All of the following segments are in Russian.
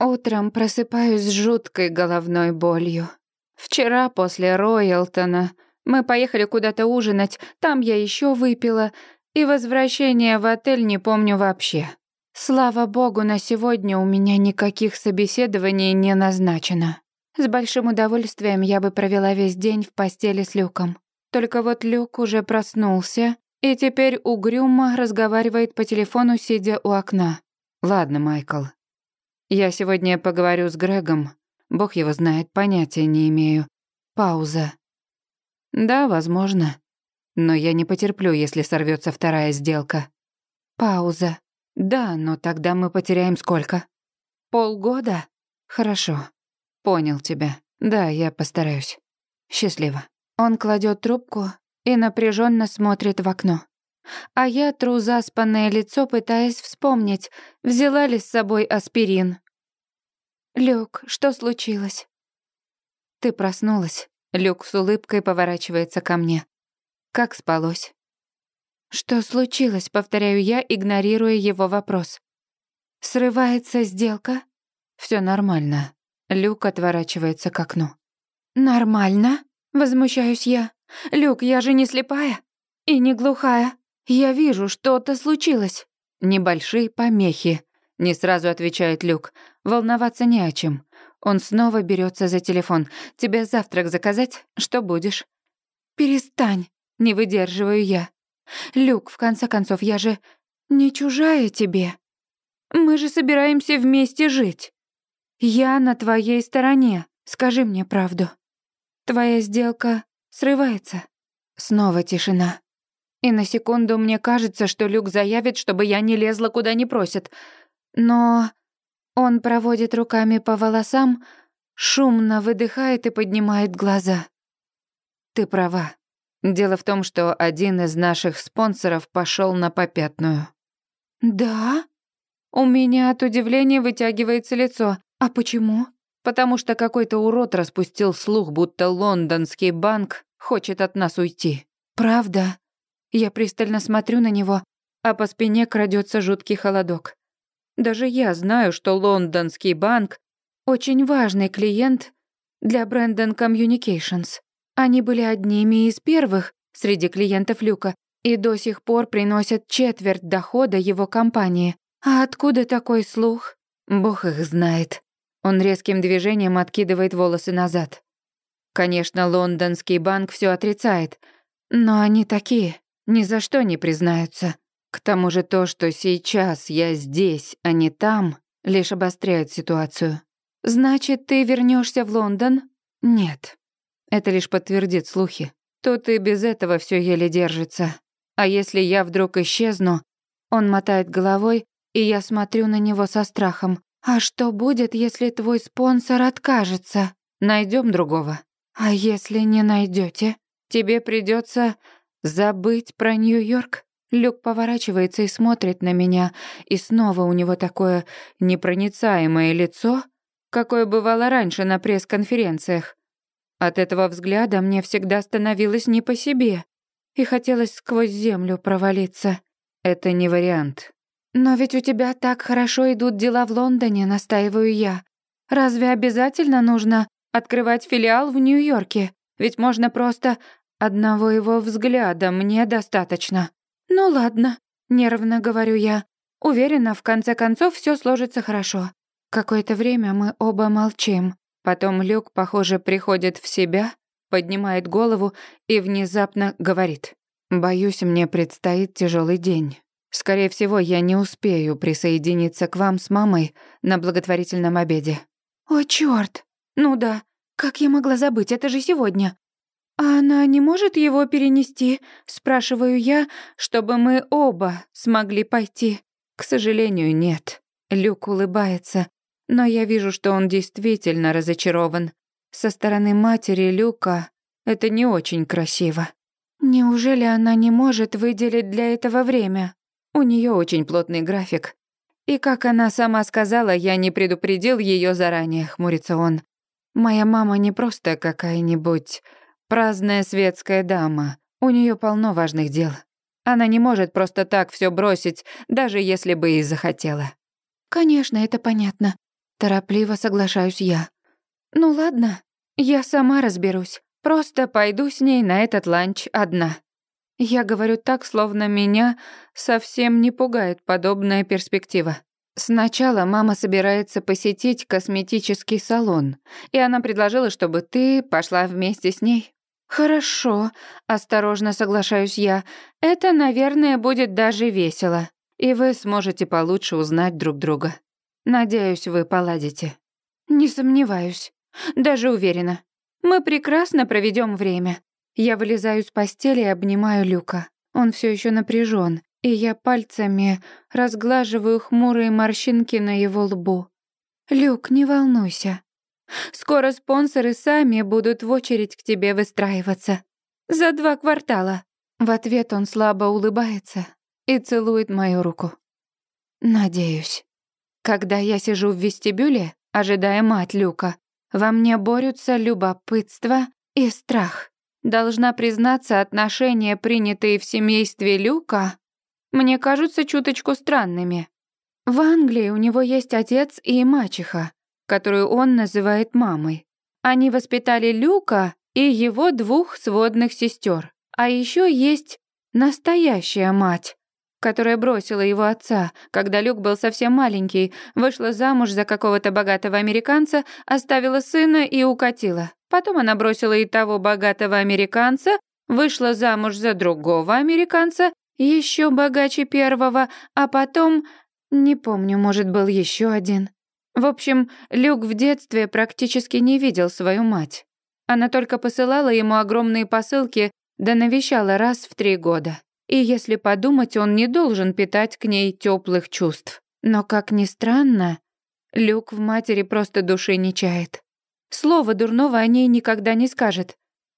Утром просыпаюсь с жуткой головной болью. Вчера после Роялтона мы поехали куда-то ужинать, там я еще выпила, и возвращение в отель не помню вообще. Слава богу, на сегодня у меня никаких собеседований не назначено. С большим удовольствием я бы провела весь день в постели с Люком. Только вот Люк уже проснулся и теперь угрюмо разговаривает по телефону, сидя у окна. «Ладно, Майкл. Я сегодня поговорю с Грегом. Бог его знает, понятия не имею. Пауза. Да, возможно. Но я не потерплю, если сорвется вторая сделка. Пауза. Да, но тогда мы потеряем сколько? Полгода? Хорошо. Понял тебя. Да, я постараюсь. Счастливо. Он кладет трубку и напряженно смотрит в окно. А я тру заспанное лицо, пытаясь вспомнить, взяла ли с собой аспирин. «Люк, что случилось?» «Ты проснулась». Люк с улыбкой поворачивается ко мне. «Как спалось?» «Что случилось?» — повторяю я, игнорируя его вопрос. «Срывается сделка?» Все нормально». Люк отворачивается к окну. «Нормально?» — возмущаюсь я. «Люк, я же не слепая и не глухая. Я вижу, что-то случилось». «Небольшие помехи», — не сразу отвечает Люк. «Волноваться не о чем. Он снова берется за телефон. «Тебе завтрак заказать? Что будешь?» «Перестань!» — не выдерживаю я. «Люк, в конце концов, я же не чужая тебе. Мы же собираемся вместе жить. Я на твоей стороне. Скажи мне правду. Твоя сделка срывается». Снова тишина. И на секунду мне кажется, что Люк заявит, чтобы я не лезла куда не просят. Но он проводит руками по волосам, шумно выдыхает и поднимает глаза. Ты права. Дело в том, что один из наших спонсоров пошел на попятную. Да? У меня от удивления вытягивается лицо. А почему? Потому что какой-то урод распустил слух, будто лондонский банк хочет от нас уйти. Правда? Я пристально смотрю на него, а по спине крадется жуткий холодок. Даже я знаю, что лондонский банк — очень важный клиент для Brandon Communications. Они были одними из первых среди клиентов Люка и до сих пор приносят четверть дохода его компании. А откуда такой слух? Бог их знает. Он резким движением откидывает волосы назад. Конечно, лондонский банк все отрицает, но они такие, ни за что не признаются. К тому же то, что сейчас я здесь, а не там, лишь обостряет ситуацию. Значит, ты вернешься в Лондон? Нет. Это лишь подтвердит слухи. Тут и без этого все еле держится. А если я вдруг исчезну, он мотает головой, и я смотрю на него со страхом. А что будет, если твой спонсор откажется? Найдем другого. А если не найдете, тебе придется забыть про Нью-Йорк? Люк поворачивается и смотрит на меня, и снова у него такое непроницаемое лицо, какое бывало раньше на пресс-конференциях. От этого взгляда мне всегда становилось не по себе, и хотелось сквозь землю провалиться. Это не вариант. Но ведь у тебя так хорошо идут дела в Лондоне, настаиваю я. Разве обязательно нужно открывать филиал в Нью-Йорке? Ведь можно просто одного его взгляда мне достаточно. «Ну ладно», — нервно говорю я. Уверена, в конце концов все сложится хорошо. Какое-то время мы оба молчим. Потом Люк, похоже, приходит в себя, поднимает голову и внезапно говорит. «Боюсь, мне предстоит тяжелый день. Скорее всего, я не успею присоединиться к вам с мамой на благотворительном обеде». «О, чёрт! Ну да, как я могла забыть, это же сегодня. «А она не может его перенести?» — спрашиваю я, чтобы мы оба смогли пойти. К сожалению, нет. Люк улыбается, но я вижу, что он действительно разочарован. Со стороны матери Люка это не очень красиво. Неужели она не может выделить для этого время? У нее очень плотный график. И как она сама сказала, я не предупредил ее заранее, хмурится он. Моя мама не просто какая-нибудь Праздная светская дама. У нее полно важных дел. Она не может просто так все бросить, даже если бы и захотела. Конечно, это понятно. Торопливо соглашаюсь я. Ну ладно, я сама разберусь. Просто пойду с ней на этот ланч одна. Я говорю так, словно меня совсем не пугает подобная перспектива. Сначала мама собирается посетить косметический салон, и она предложила, чтобы ты пошла вместе с ней. Хорошо, осторожно соглашаюсь я. Это, наверное, будет даже весело, и вы сможете получше узнать друг друга. Надеюсь, вы поладите. Не сомневаюсь, даже уверена. Мы прекрасно проведем время. Я вылезаю с постели и обнимаю Люка. Он все еще напряжен, и я пальцами разглаживаю хмурые морщинки на его лбу. «Люк, не волнуйся. Скоро спонсоры сами будут в очередь к тебе выстраиваться. За два квартала». В ответ он слабо улыбается и целует мою руку. «Надеюсь». Когда я сижу в вестибюле, ожидая мать Люка, во мне борются любопытство и страх. Должна признаться, отношения, принятые в семействе Люка, мне кажутся чуточку странными. В Англии у него есть отец и мачеха, которую он называет мамой. Они воспитали Люка и его двух сводных сестер. А еще есть настоящая мать, которая бросила его отца, когда Люк был совсем маленький, вышла замуж за какого-то богатого американца, оставила сына и укатила. Потом она бросила и того богатого американца, вышла замуж за другого американца, еще богаче первого, а потом... Не помню, может, был еще один. В общем, Люк в детстве практически не видел свою мать. Она только посылала ему огромные посылки, да навещала раз в три года. И если подумать, он не должен питать к ней теплых чувств. Но, как ни странно, Люк в матери просто души не чает. Слова дурного о ней никогда не скажет.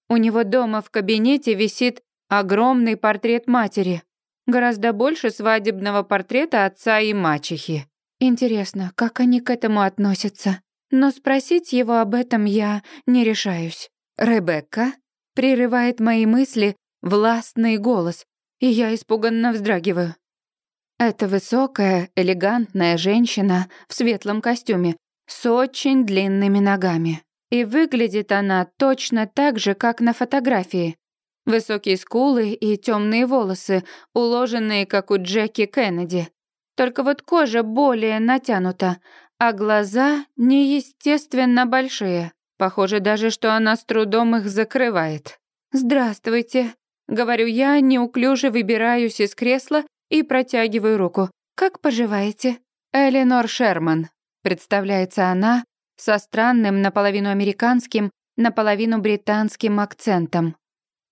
У него дома в кабинете висит огромный портрет матери. Гораздо больше свадебного портрета отца и мачехи. Интересно, как они к этому относятся? Но спросить его об этом я не решаюсь. «Ребекка?» — прерывает мои мысли властный голос, и я испуганно вздрагиваю. Это высокая, элегантная женщина в светлом костюме с очень длинными ногами. И выглядит она точно так же, как на фотографии. Высокие скулы и темные волосы, уложенные, как у Джеки Кеннеди. Только вот кожа более натянута, а глаза неестественно большие. Похоже даже, что она с трудом их закрывает. «Здравствуйте», — говорю я, неуклюже выбираюсь из кресла и протягиваю руку. «Как поживаете?» «Эленор Шерман», Представляется она со странным наполовину американским, наполовину британским акцентом.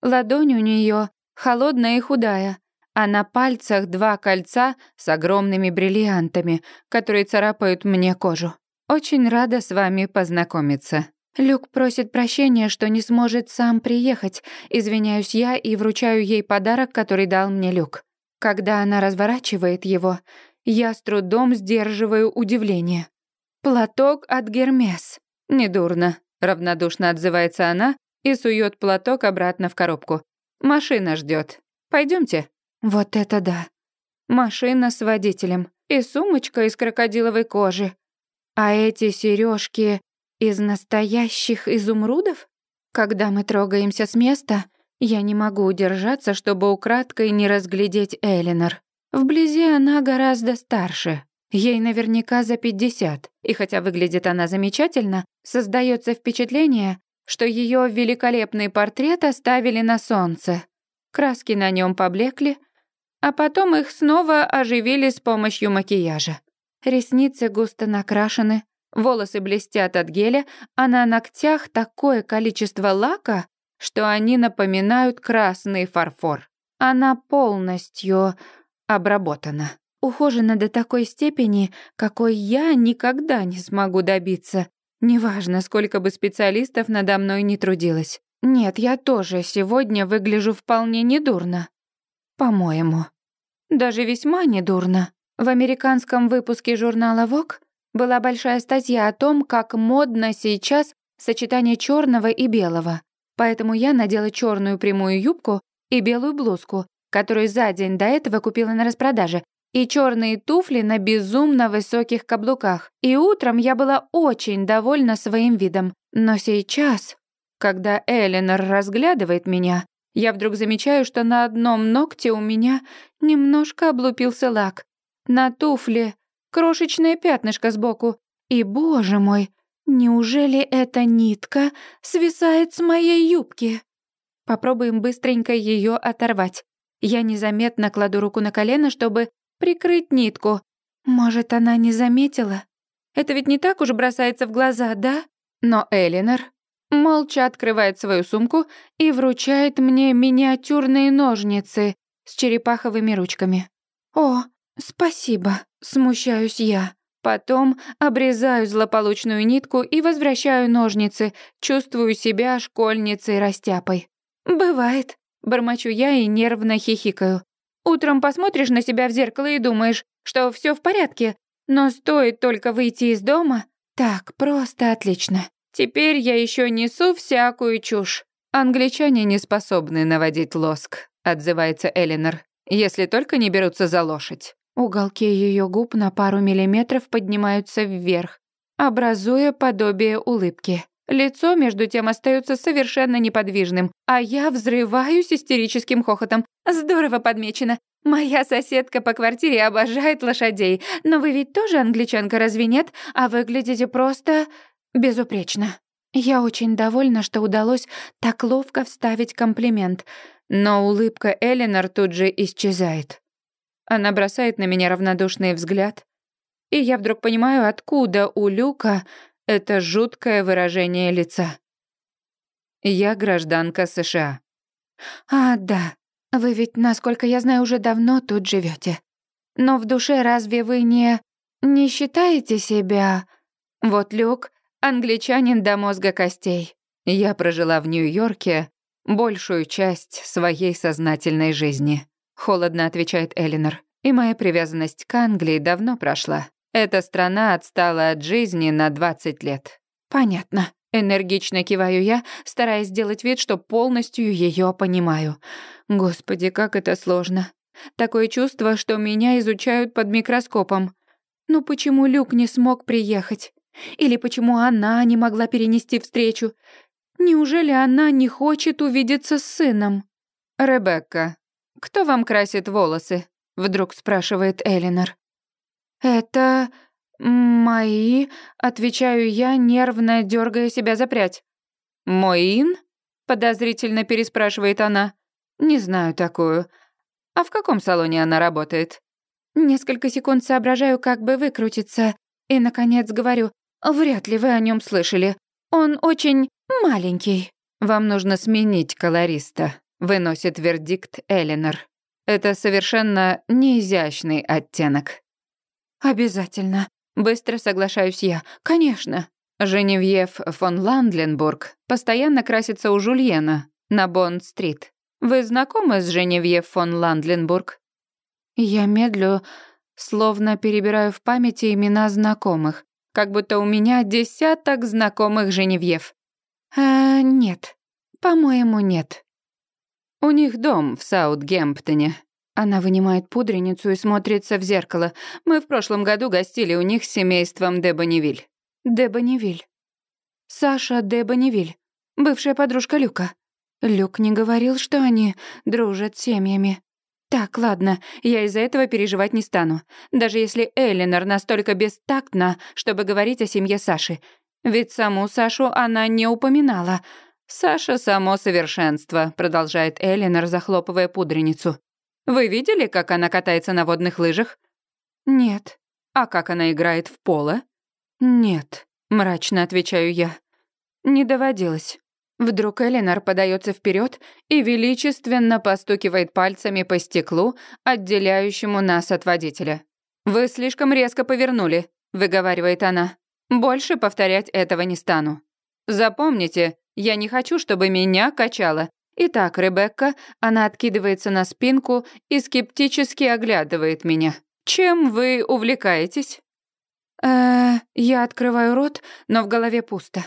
Ладонь у нее холодная и худая, а на пальцах два кольца с огромными бриллиантами, которые царапают мне кожу. Очень рада с вами познакомиться. Люк просит прощения, что не сможет сам приехать. Извиняюсь я и вручаю ей подарок, который дал мне Люк. Когда она разворачивает его, я с трудом сдерживаю удивление. «Платок от Гермес». «Недурно», — равнодушно отзывается она и сует платок обратно в коробку. «Машина ждет. Пойдемте. Вот это да. Машина с водителем и сумочка из крокодиловой кожи. А эти сережки из настоящих изумрудов? Когда мы трогаемся с места, я не могу удержаться, чтобы украдкой не разглядеть Элинор. Вблизи она гораздо старше, Ей наверняка за 50, и хотя выглядит она замечательно, создается впечатление, что ее великолепный портрет оставили на солнце. Краски на нем поблекли, а потом их снова оживили с помощью макияжа. Ресницы густо накрашены, волосы блестят от геля, а на ногтях такое количество лака, что они напоминают красный фарфор. Она полностью обработана ухожена до такой степени, какой я никогда не смогу добиться. Неважно, сколько бы специалистов надо мной не трудилось. Нет, я тоже сегодня выгляжу вполне недурно. По-моему. Даже весьма недурно. В американском выпуске журнала Vogue была большая статья о том, как модно сейчас сочетание черного и белого. Поэтому я надела черную прямую юбку и белую блузку, которую за день до этого купила на распродаже, и черные туфли на безумно высоких каблуках. И утром я была очень довольна своим видом. Но сейчас, когда Эленор разглядывает меня, я вдруг замечаю, что на одном ногте у меня немножко облупился лак. На туфле крошечное пятнышко сбоку. И, боже мой, неужели эта нитка свисает с моей юбки? Попробуем быстренько ее оторвать. Я незаметно кладу руку на колено, чтобы прикрыть нитку. Может, она не заметила? Это ведь не так уж бросается в глаза, да? Но Элинор молча открывает свою сумку и вручает мне миниатюрные ножницы с черепаховыми ручками. «О, спасибо», — смущаюсь я. Потом обрезаю злополучную нитку и возвращаю ножницы, чувствую себя школьницей-растяпой. «Бывает», — бормочу я и нервно хихикаю. «Утром посмотришь на себя в зеркало и думаешь, что все в порядке, но стоит только выйти из дома, так просто отлично. Теперь я еще несу всякую чушь. Англичане не способны наводить лоск, отзывается Элинор, если только не берутся за лошадь. Уголки ее губ на пару миллиметров поднимаются вверх, образуя подобие улыбки. Лицо, между тем, остается совершенно неподвижным, а я взрываюсь истерическим хохотом. Здорово подмечено. Моя соседка по квартире обожает лошадей, но вы ведь тоже англичанка, разве нет? А выглядите просто безупречно. Я очень довольна, что удалось так ловко вставить комплимент, но улыбка Элинор тут же исчезает. Она бросает на меня равнодушный взгляд, и я вдруг понимаю, откуда у Люка это жуткое выражение лица. Я гражданка США. А, да. Вы ведь, насколько я знаю, уже давно тут живете. Но в душе разве вы не... не считаете себя... Вот Люк, англичанин до мозга костей. Я прожила в Нью-Йорке большую часть своей сознательной жизни. Холодно отвечает Элинор. И моя привязанность к Англии давно прошла. Эта страна отстала от жизни на 20 лет. Понятно. Энергично киваю я, стараясь сделать вид, что полностью ее понимаю. Господи, как это сложно. Такое чувство, что меня изучают под микроскопом. Ну почему Люк не смог приехать? Или почему она не могла перенести встречу? Неужели она не хочет увидеться с сыном? «Ребекка, кто вам красит волосы?» — вдруг спрашивает Элинор. «Это мои», — отвечаю я, нервно дергая себя за прядь. «Моин?» — подозрительно переспрашивает она. «Не знаю такую. А в каком салоне она работает?» Несколько секунд соображаю, как бы выкрутиться, и, наконец, говорю, «Вряд ли вы о нем слышали. Он очень маленький». «Вам нужно сменить колориста», — выносит вердикт Элинор. «Это совершенно неизящный оттенок». «Обязательно. Быстро соглашаюсь я. Конечно». Женевьев фон Ландленбург постоянно красится у Жульена на Бонд-стрит. Вы знакомы с Женевьев фон Ландленбург? Я медлю, словно перебираю в памяти имена знакомых, как будто у меня десяток знакомых Женевьев. А, нет. По-моему, нет. У них дом в Саутгемптоне. Она вынимает пудреницу и смотрится в зеркало. Мы в прошлом году гостили у них с семейством де Бонневиль. Де Бонневиль. Саша де Бонневиль. Бывшая подружка Люка. Люк не говорил, что они дружат семьями. Так, ладно, я из-за этого переживать не стану. Даже если Эллинор настолько бестактна, чтобы говорить о семье Саши. Ведь саму Сашу она не упоминала. «Саша — само совершенство», — продолжает Эллинор, захлопывая пудреницу. Вы видели, как она катается на водных лыжах? Нет. А как она играет в поло? Нет, мрачно отвечаю я. Не доводилось. Вдруг Эленор подается вперед и величественно постукивает пальцами по стеклу, отделяющему нас от водителя. «Вы слишком резко повернули», — выговаривает она. «Больше повторять этого не стану. Запомните, я не хочу, чтобы меня качало. Итак, Ребекка, она откидывается на спинку и скептически оглядывает меня. Чем вы увлекаетесь? Э, я открываю рот, но в голове пусто.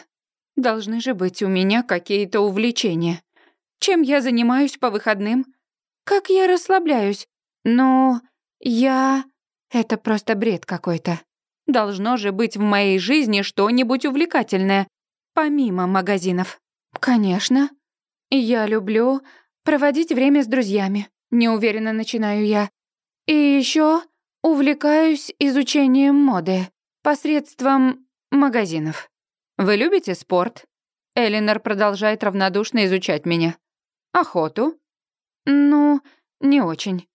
Должны же быть у меня какие-то увлечения. Чем я занимаюсь по выходным? Как я расслабляюсь? Ну, я Это просто бред какой-то. Должно же быть в моей жизни что-нибудь увлекательное, помимо магазинов. Конечно. Я люблю проводить время с друзьями. Неуверенно начинаю я. И еще увлекаюсь изучением моды посредством магазинов. Вы любите спорт? Элинор продолжает равнодушно изучать меня. Охоту? Ну, не очень.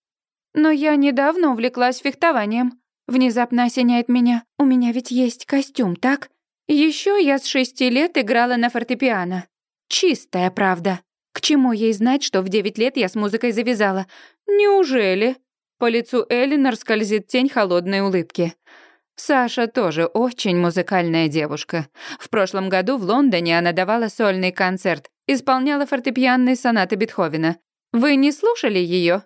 Но я недавно увлеклась фехтованием. Внезапно осеняет меня. У меня ведь есть костюм, так? Еще я с шести лет играла на фортепиано. Чистая правда. К чему ей знать, что в девять лет я с музыкой завязала? Неужели? По лицу Элинор скользит тень холодной улыбки. Саша тоже очень музыкальная девушка. В прошлом году в Лондоне она давала сольный концерт, исполняла фортепианные сонаты Бетховена. Вы не слушали ее?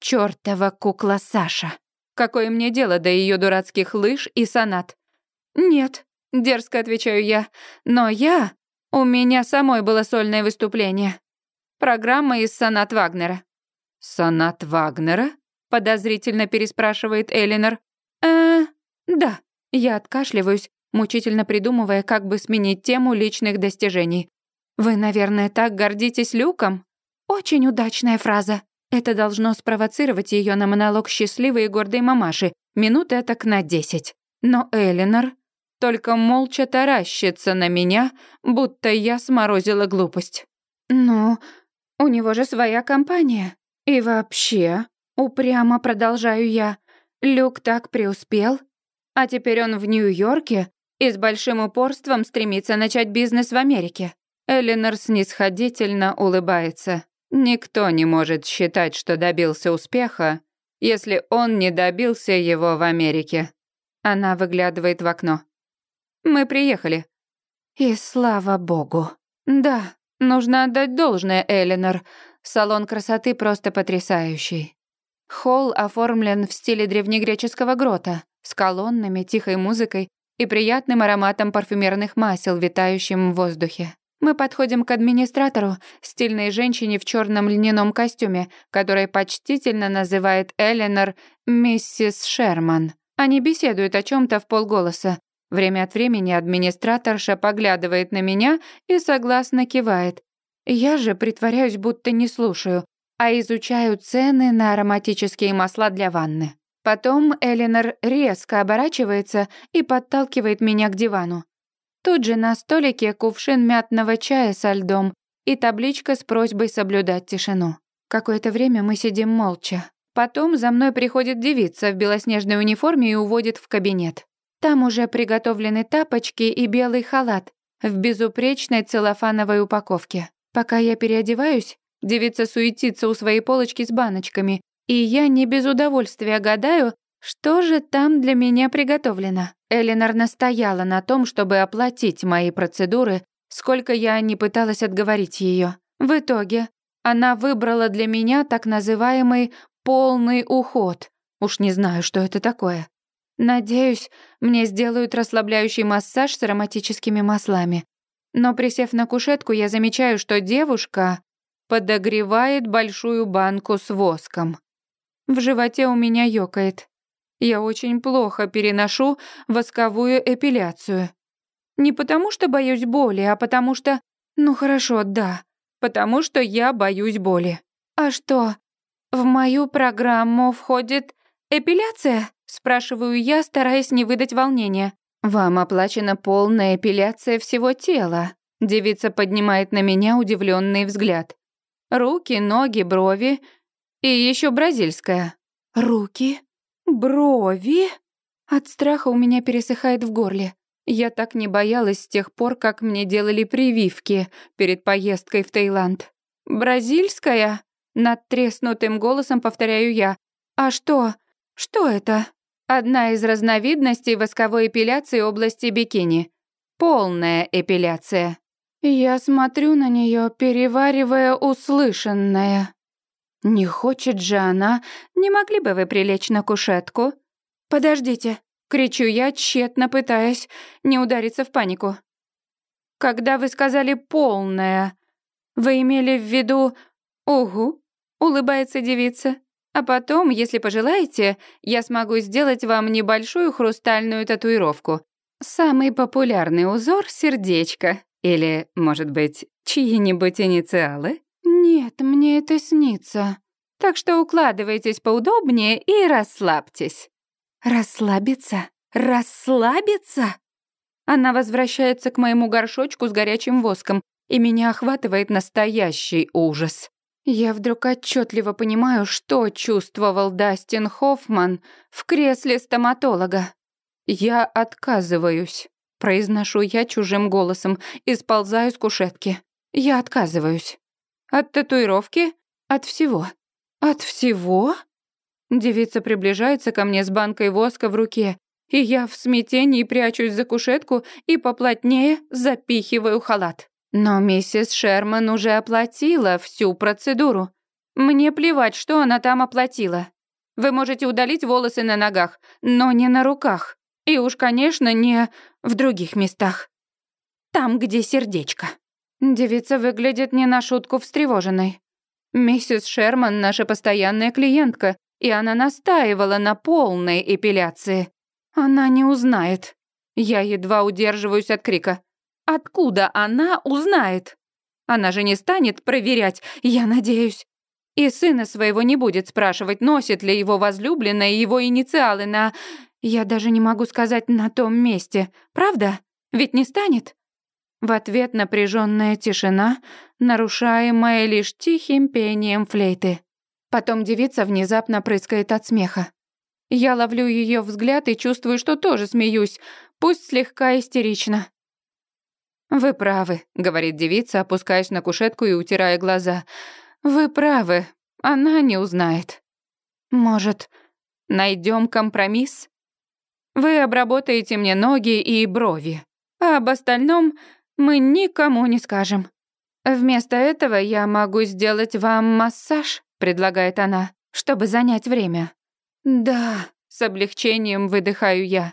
Чёртова кукла Саша. Какое мне дело до ее дурацких лыж и сонат? Нет, дерзко отвечаю я. Но я... У меня самой было сольное выступление. Программа из сонат Вагнера. Сонат Вагнера? Подозрительно переспрашивает Элинор. Э, да. Я откашливаюсь, мучительно придумывая, как бы сменить тему личных достижений. Вы, наверное, так гордитесь Люком? Очень удачная фраза. Это должно спровоцировать ее на монолог счастливой и гордой мамаши, минут этак на десять. Но Элинор только молча таращится на меня, будто я сморозила глупость. «Ну, у него же своя компания. И вообще, упрямо продолжаю я, Люк так преуспел, а теперь он в Нью-Йорке и с большим упорством стремится начать бизнес в Америке». Элинор снисходительно улыбается. Никто не может считать, что добился успеха, если он не добился его в Америке. Она выглядывает в окно. Мы приехали. И слава богу. Да, нужно отдать должное Элинор. Салон красоты просто потрясающий. Холл оформлен в стиле древнегреческого грота, с колоннами, тихой музыкой и приятным ароматом парфюмерных масел, витающим в воздухе. Мы подходим к администратору, стильной женщине в черном льняном костюме, которая почтительно называет Эленор миссис Шерман. Они беседуют о чем то в полголоса. Время от времени администраторша поглядывает на меня и согласно кивает. Я же притворяюсь, будто не слушаю, а изучаю цены на ароматические масла для ванны. Потом Эленор резко оборачивается и подталкивает меня к дивану. Тут же на столике кувшин мятного чая со льдом и табличка с просьбой соблюдать тишину. Какое-то время мы сидим молча. Потом за мной приходит девица в белоснежной униформе и уводит в кабинет. Там уже приготовлены тапочки и белый халат в безупречной целлофановой упаковке. Пока я переодеваюсь, девица суетится у своей полочки с баночками, и я не без удовольствия гадаю, что же там для меня приготовлено? Элинор настояла на том, чтобы оплатить мои процедуры, сколько я не пыталась отговорить ее. В итоге она выбрала для меня так называемый полный уход. Уж не знаю, что это такое. Надеюсь, мне сделают расслабляющий массаж с ароматическими маслами. Но присев на кушетку, я замечаю, что девушка подогревает большую банку с воском. В животе у меня ёкает. Я очень плохо переношу восковую эпиляцию. Не потому что боюсь боли, а потому что... Ну хорошо, да. Потому что я боюсь боли. А что, в мою программу входит эпиляция? Спрашиваю я, стараясь не выдать волнения. Вам оплачена полная эпиляция всего тела. Девица поднимает на меня удивленный взгляд. Руки, ноги, брови и еще бразильская. Руки, Брови? От страха у меня пересыхает в горле. Я так не боялась с тех пор, как мне делали прививки перед поездкой в Таиланд. Бразильская? Над треснутым голосом повторяю я. А что? Что это? Одна из разновидностей восковой эпиляции области бикини. Полная эпиляция. Я смотрю на нее, переваривая услышанное. Не хочет же она. Не могли бы вы прилечь на кушетку? Подождите, кричу я, тщетно пытаясь не удариться в панику. Когда вы сказали полная, вы имели в виду Угу, улыбается девица. А потом, если пожелаете, я смогу сделать вам небольшую хрустальную татуировку. Самый популярный узор — сердечко. Или, может быть, чьи-нибудь инициалы? Нет, мне это снится. Так что укладывайтесь поудобнее и расслабьтесь. Расслабиться? Расслабиться? Она возвращается к моему горшочку с горячим воском, и меня охватывает настоящий ужас. Я вдруг отчетливо понимаю, что чувствовал Дастин Хоффман в кресле стоматолога. «Я отказываюсь», — произношу я чужим голосом и сползаю с кушетки. «Я отказываюсь». «От татуировки? От всего». «От всего?» Девица приближается ко мне с банкой воска в руке, и я в смятении прячусь за кушетку и поплотнее запихиваю халат. Но миссис Шерман уже оплатила всю процедуру. Мне плевать, что она там оплатила. Вы можете удалить волосы на ногах, но не на руках. И уж, конечно, не в других местах. Там, где сердечко. Девица выглядит не на шутку встревоженной. Миссис Шерман наша постоянная клиентка, и она настаивала на полной эпиляции. Она не узнает. Я едва удерживаюсь от крика. Откуда она узнает? Она же не станет проверять, я надеюсь. И сына своего не будет спрашивать, носит ли его возлюбленная его инициалы на... Я даже не могу сказать на том месте. Правда? Ведь не станет? В ответ напряженная тишина, нарушаемая лишь тихим пением флейты. Потом девица внезапно прыскает от смеха. Я ловлю ее взгляд и чувствую, что тоже смеюсь, пусть слегка истерично. «Вы правы», — говорит девица, опускаясь на кушетку и утирая глаза. «Вы правы, она не узнает. Может, найдем компромисс? Вы обработаете мне ноги и брови, а об остальном мы никому не скажем. Вместо этого я могу сделать вам массаж», — предлагает она, «чтобы занять время». «Да», — с облегчением выдыхаю я.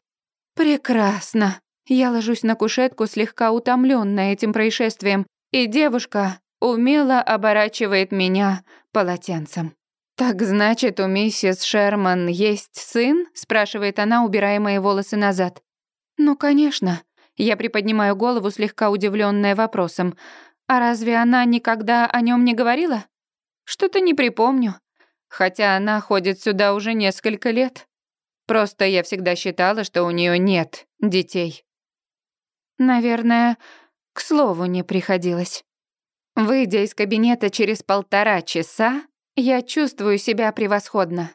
«Прекрасно». Я ложусь на кушетку, слегка утомленная этим происшествием, и девушка умело оборачивает меня полотенцем. «Так значит, у миссис Шерман есть сын?» — спрашивает она, убирая мои волосы назад. «Ну, конечно». Я приподнимаю голову, слегка удивленная вопросом. «А разве она никогда о нем не говорила?» «Что-то не припомню. Хотя она ходит сюда уже несколько лет. Просто я всегда считала, что у нее нет детей». Наверное, к слову не приходилось. Выйдя из кабинета через полтора часа, я чувствую себя превосходно.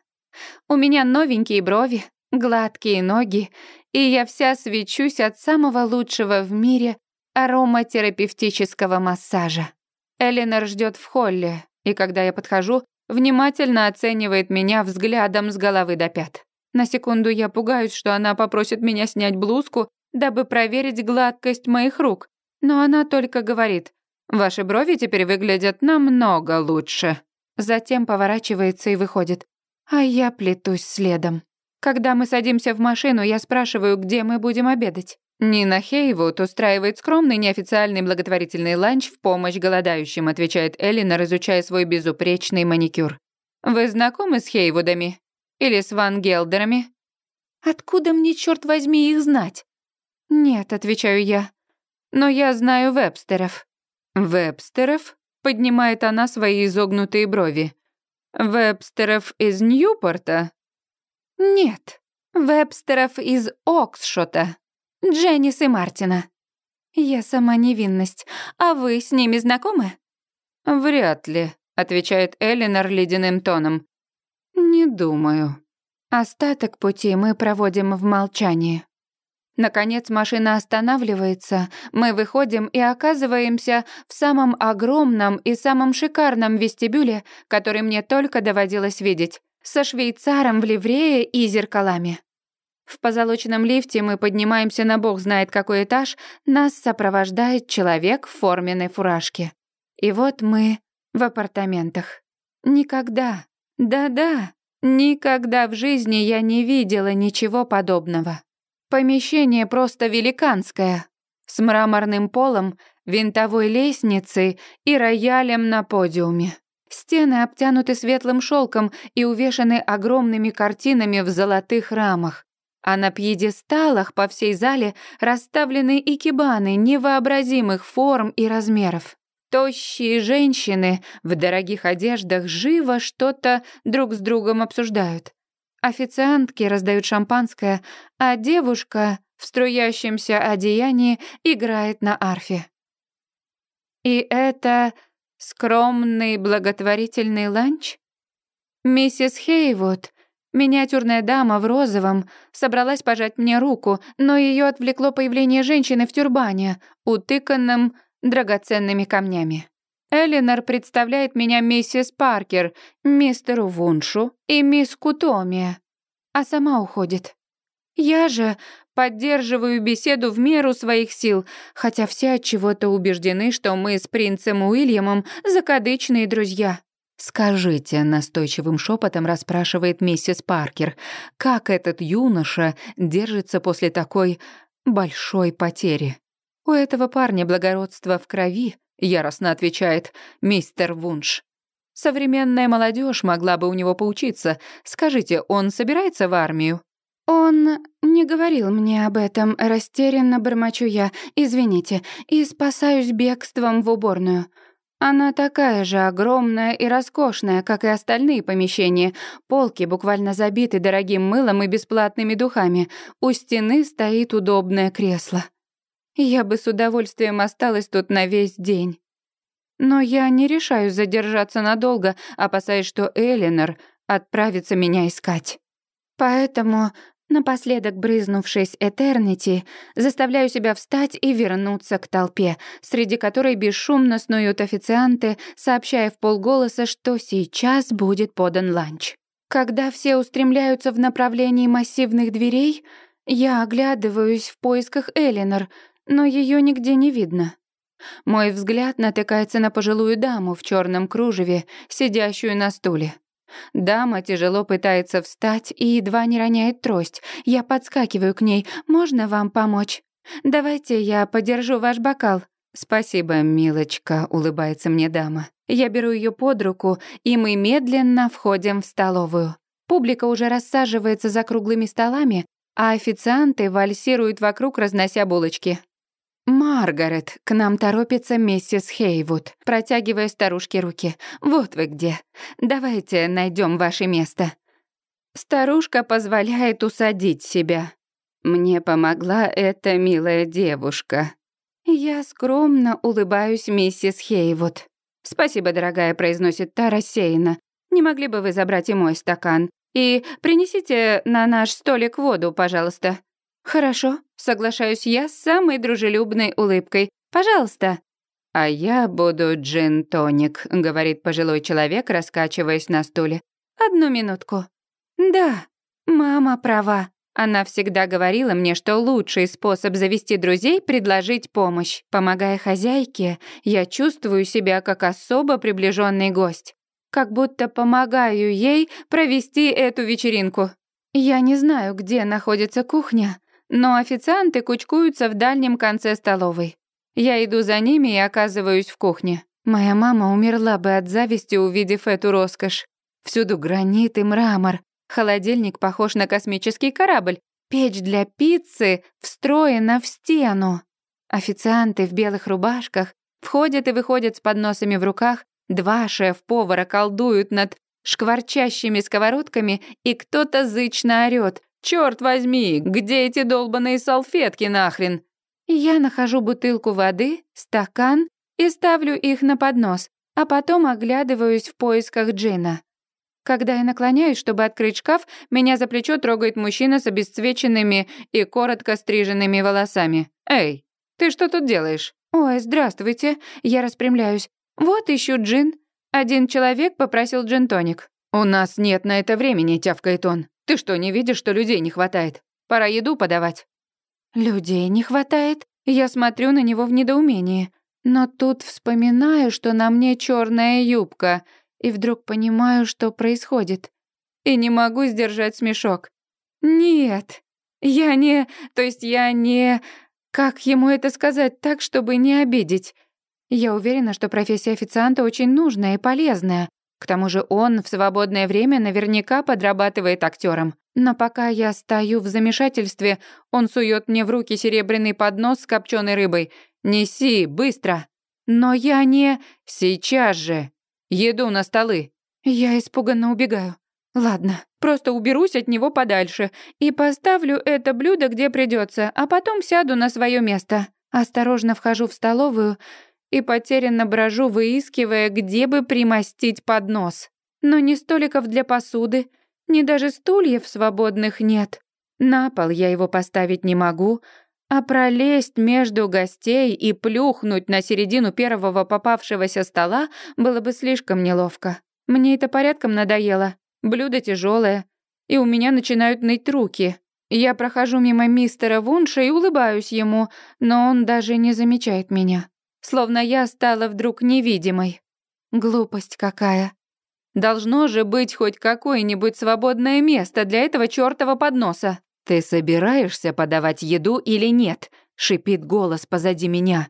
У меня новенькие брови, гладкие ноги, и я вся свечусь от самого лучшего в мире ароматерапевтического массажа. Эленор ждет в холле, и когда я подхожу, внимательно оценивает меня взглядом с головы до пят. На секунду я пугаюсь, что она попросит меня снять блузку дабы проверить гладкость моих рук, но она только говорит «Ваши брови теперь выглядят намного лучше». Затем поворачивается и выходит. А я плетусь следом. Когда мы садимся в машину, я спрашиваю, где мы будем обедать. Нина Хейвуд устраивает скромный неофициальный благотворительный ланч в помощь голодающим, отвечает Эллина, изучая свой безупречный маникюр. Вы знакомы с Хейвудами? Или с Ван Гелдерами? Откуда мне, черт возьми, их знать? «Нет», — отвечаю я. «Но я знаю Вебстеров». «Вебстеров?» — поднимает она свои изогнутые брови. «Вебстеров из Ньюпорта?» «Нет, Вебстеров из Оксшота. Дженнис и Мартина». «Я сама невинность. А вы с ними знакомы?» «Вряд ли», — отвечает Элинор ледяным тоном. «Не думаю». Остаток пути мы проводим в молчании. Наконец машина останавливается, мы выходим и оказываемся в самом огромном и самом шикарном вестибюле, который мне только доводилось видеть, со швейцаром в ливрее и зеркалами. В позолоченном лифте мы поднимаемся на бог знает какой этаж, нас сопровождает человек в форменной фуражке. И вот мы в апартаментах. Никогда, да-да, никогда в жизни я не видела ничего подобного. Помещение просто великанское, с мраморным полом, винтовой лестницей и роялем на подиуме. Стены обтянуты светлым шелком и увешаны огромными картинами в золотых рамах. А на пьедесталах по всей зале расставлены икебаны невообразимых форм и размеров. Тощие женщины в дорогих одеждах живо что-то друг с другом обсуждают. Официантки раздают шампанское, а девушка в струящемся одеянии играет на арфе. И это скромный благотворительный ланч? Миссис Хейвуд, миниатюрная дама в розовом, собралась пожать мне руку, но ее отвлекло появление женщины в тюрбане, утыканном драгоценными камнями. Элинор представляет меня миссис Паркер, мистеру Вуншу и мисс Кутоми, а сама уходит. Я же поддерживаю беседу в меру своих сил, хотя все от чего-то убеждены, что мы с принцем Уильямом закадычные друзья. «Скажите», — настойчивым шепотом расспрашивает миссис Паркер, «как этот юноша держится после такой большой потери?» «У этого парня благородство в крови», — яростно отвечает мистер Вунш. «Современная молодежь могла бы у него поучиться. Скажите, он собирается в армию?» «Он не говорил мне об этом, растерянно бормочу я, извините, и спасаюсь бегством в уборную. Она такая же огромная и роскошная, как и остальные помещения. Полки буквально забиты дорогим мылом и бесплатными духами. У стены стоит удобное кресло. Я бы с удовольствием осталась тут на весь день. Но я не решаюсь задержаться надолго, опасаясь, что Элинор отправится меня искать. Поэтому Напоследок брызнувшись Этернити, заставляю себя встать и вернуться к толпе, среди которой бесшумно снуют официанты, сообщая в полголоса, что сейчас будет подан ланч. Когда все устремляются в направлении массивных дверей, я оглядываюсь в поисках Элинор, но ее нигде не видно. Мой взгляд натыкается на пожилую даму в черном кружеве, сидящую на стуле. Дама тяжело пытается встать и едва не роняет трость. Я подскакиваю к ней. «Можно вам помочь? Давайте я подержу ваш бокал». «Спасибо, милочка», — улыбается мне дама. Я беру ее под руку, и мы медленно входим в столовую. Публика уже рассаживается за круглыми столами, а официанты вальсируют вокруг, разнося булочки. «Маргарет, к нам торопится миссис Хейвуд», протягивая старушке руки. «Вот вы где. Давайте найдем ваше место». Старушка позволяет усадить себя. Мне помогла эта милая девушка. Я скромно улыбаюсь миссис Хейвуд. «Спасибо, дорогая», — произносит та рассеянно. «Не могли бы вы забрать и мой стакан? И принесите на наш столик воду, пожалуйста». «Хорошо», — соглашаюсь я с самой дружелюбной улыбкой. «Пожалуйста». «А я буду джин-тоник», — говорит пожилой человек, раскачиваясь на стуле. «Одну минутку». «Да, мама права. Она всегда говорила мне, что лучший способ завести друзей — предложить помощь. Помогая хозяйке, я чувствую себя как особо приближенный гость. Как будто помогаю ей провести эту вечеринку. Я не знаю, где находится кухня, но официанты кучкуются в дальнем конце столовой. Я иду за ними и оказываюсь в кухне. Моя мама умерла бы от зависти, увидев эту роскошь. Всюду гранит и мрамор. Холодильник похож на космический корабль. Печь для пиццы встроена в стену. Официанты в белых рубашках входят и выходят с подносами в руках. Два шеф-повара колдуют над шкварчащими сковородками, и кто-то зычно орёт. Черт возьми, где эти долбаные салфетки нахрен? Я нахожу бутылку воды, стакан и ставлю их на поднос, а потом оглядываюсь в поисках джина. Когда я наклоняюсь, чтобы открыть шкаф, меня за плечо трогает мужчина с обесцвеченными и коротко стриженными волосами. «Эй, ты что тут делаешь?» «Ой, здравствуйте». Я распрямляюсь. «Вот ищу джин». Один человек попросил джин-тоник. «У нас нет на это времени», — тявкает он. Ты что, не видишь, что людей не хватает? Пора еду подавать». «Людей не хватает?» Я смотрю на него в недоумении. Но тут вспоминаю, что на мне черная юбка, и вдруг понимаю, что происходит. И не могу сдержать смешок. «Нет, я не... То есть я не... Как ему это сказать так, чтобы не обидеть? Я уверена, что профессия официанта очень нужная и полезная, К тому же он в свободное время наверняка подрабатывает актером. Но пока я стою в замешательстве, он сует мне в руки серебряный поднос с копченой рыбой. «Неси, быстро!» «Но я не...» «Сейчас же! Еду на столы!» Я испуганно убегаю. Ладно, просто уберусь от него подальше и поставлю это блюдо, где придется, а потом сяду на свое место. Осторожно вхожу в столовую и потерянно брожу, выискивая, где бы примостить поднос. Но ни столиков для посуды, ни даже стульев свободных нет. На пол я его поставить не могу, а пролезть между гостей и плюхнуть на середину первого попавшегося стола было бы слишком неловко. Мне это порядком надоело. Блюдо тяжелое, и у меня начинают ныть руки. Я прохожу мимо мистера Вунша и улыбаюсь ему, но он даже не замечает меня. Словно я стала вдруг невидимой. Глупость какая. Должно же быть хоть какое-нибудь свободное место для этого чёртова подноса. «Ты собираешься подавать еду или нет?» — шипит голос позади меня.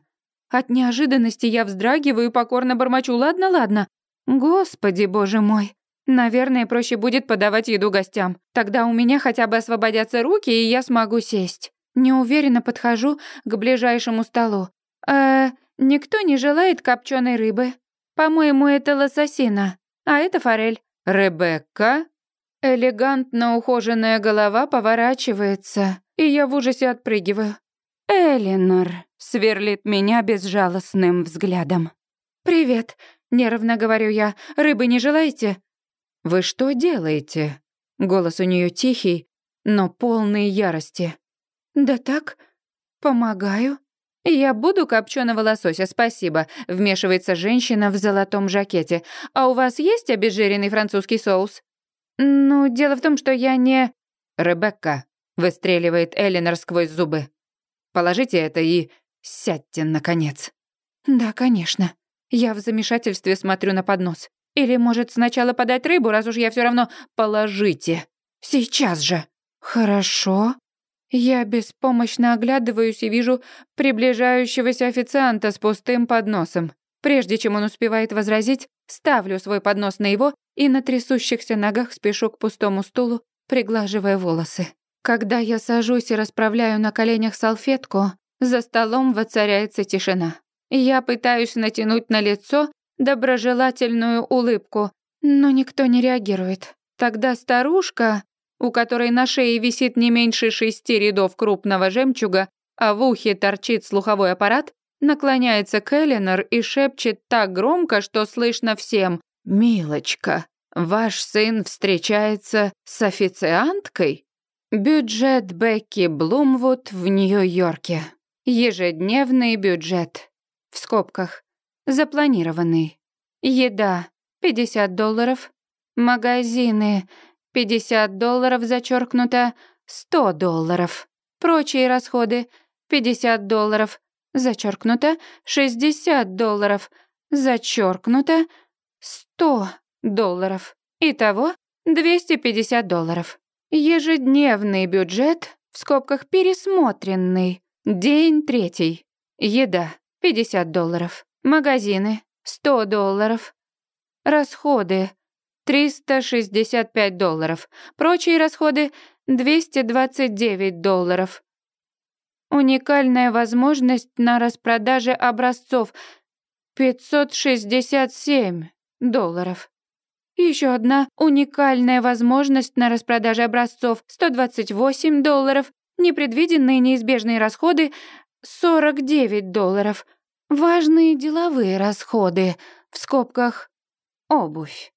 От неожиданности я вздрагиваю и покорно бормочу «Ладно, ладно». Господи, боже мой. Наверное, проще будет подавать еду гостям. Тогда у меня хотя бы освободятся руки, и я смогу сесть. Неуверенно подхожу к ближайшему столу. Э, никто не желает копченой рыбы. По-моему, это лососина, а это форель. Ребекка? Элегантно ухоженная голова поворачивается, и я в ужасе отпрыгиваю. Элинор сверлит меня безжалостным взглядом. «Привет», — нервно говорю я. «Рыбы не желаете?» «Вы что делаете?» Голос у нее тихий, но полный ярости. «Да так, помогаю». «Я буду копченого лосося, спасибо», — вмешивается женщина в золотом жакете. «А у вас есть обезжиренный французский соус?» «Ну, дело в том, что я не...» «Ребекка», — выстреливает Элинор сквозь зубы. «Положите это и сядьте, наконец». «Да, конечно». Я в замешательстве смотрю на поднос. Или, может, сначала подать рыбу, раз уж я все равно... Положите. Сейчас же. Хорошо. Я беспомощно оглядываюсь и вижу приближающегося официанта с пустым подносом. Прежде чем он успевает возразить, ставлю свой поднос на его и на трясущихся ногах спешу к пустому стулу, приглаживая волосы. Когда я сажусь и расправляю на коленях салфетку, за столом воцаряется тишина. Я пытаюсь натянуть на лицо доброжелательную улыбку, но никто не реагирует. Тогда старушка, у которой на шее висит не меньше шести рядов крупного жемчуга, а в ухе торчит слуховой аппарат, наклоняется к Эленор и шепчет так громко, что слышно всем «Милочка, ваш сын встречается с официанткой?» Бюджет Бекки Блумвуд в Нью-Йорке. Ежедневный бюджет. В скобках. Запланированный. Еда — 50 долларов. Магазины — 50 долларов зачеркнуто, 100 долларов. Прочие расходы — 50 долларов, зачеркнуто, 60 долларов, зачеркнуто, 100 долларов. Итого 250 долларов. Ежедневный бюджет, в скобках пересмотренный, день третий. Еда — 50 долларов. Магазины — 100 долларов. Расходы — 365 долларов. Прочие расходы — 229 долларов. Уникальная возможность на распродаже образцов — 567 долларов. Еще одна уникальная возможность на распродаже образцов — 128 долларов. Непредвиденные неизбежные расходы — 49 долларов. Важные деловые расходы, в скобках обувь.